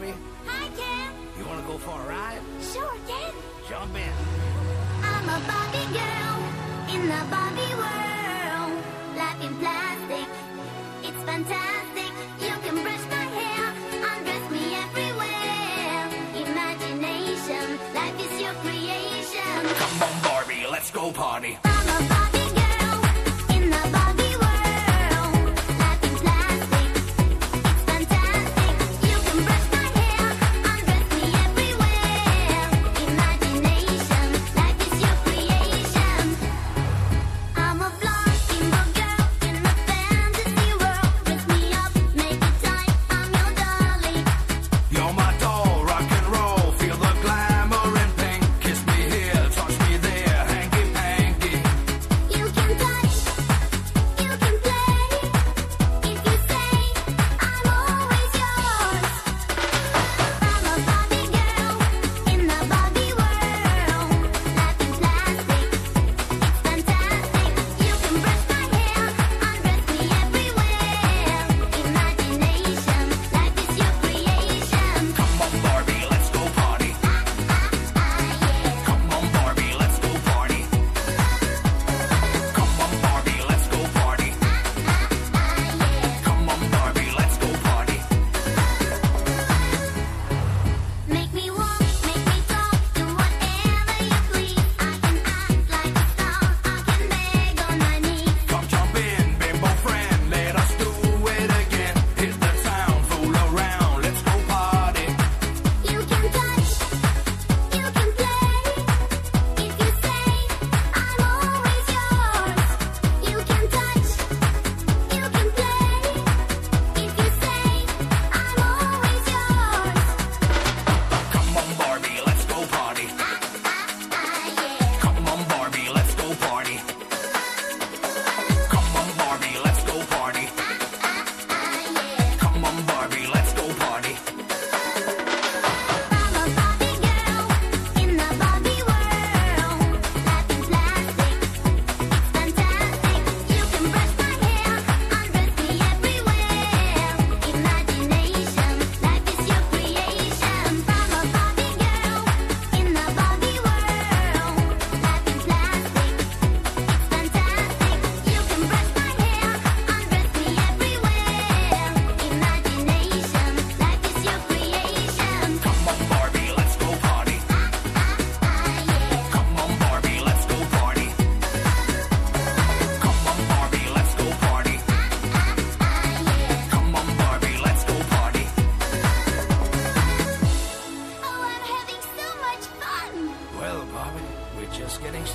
Bobby. Hi, Ken. You want to go for a ride? Sure, Ken. Jump in. I'm a Bobby girl in the Bobby world. Life in plastic, it's fantastic. You can brush my hair, undress me everywhere. Imagination, life is your creation. Come on, Barbie, let's go party. I'm a Bobby.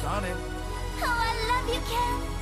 Started. Oh, I love you, Ken.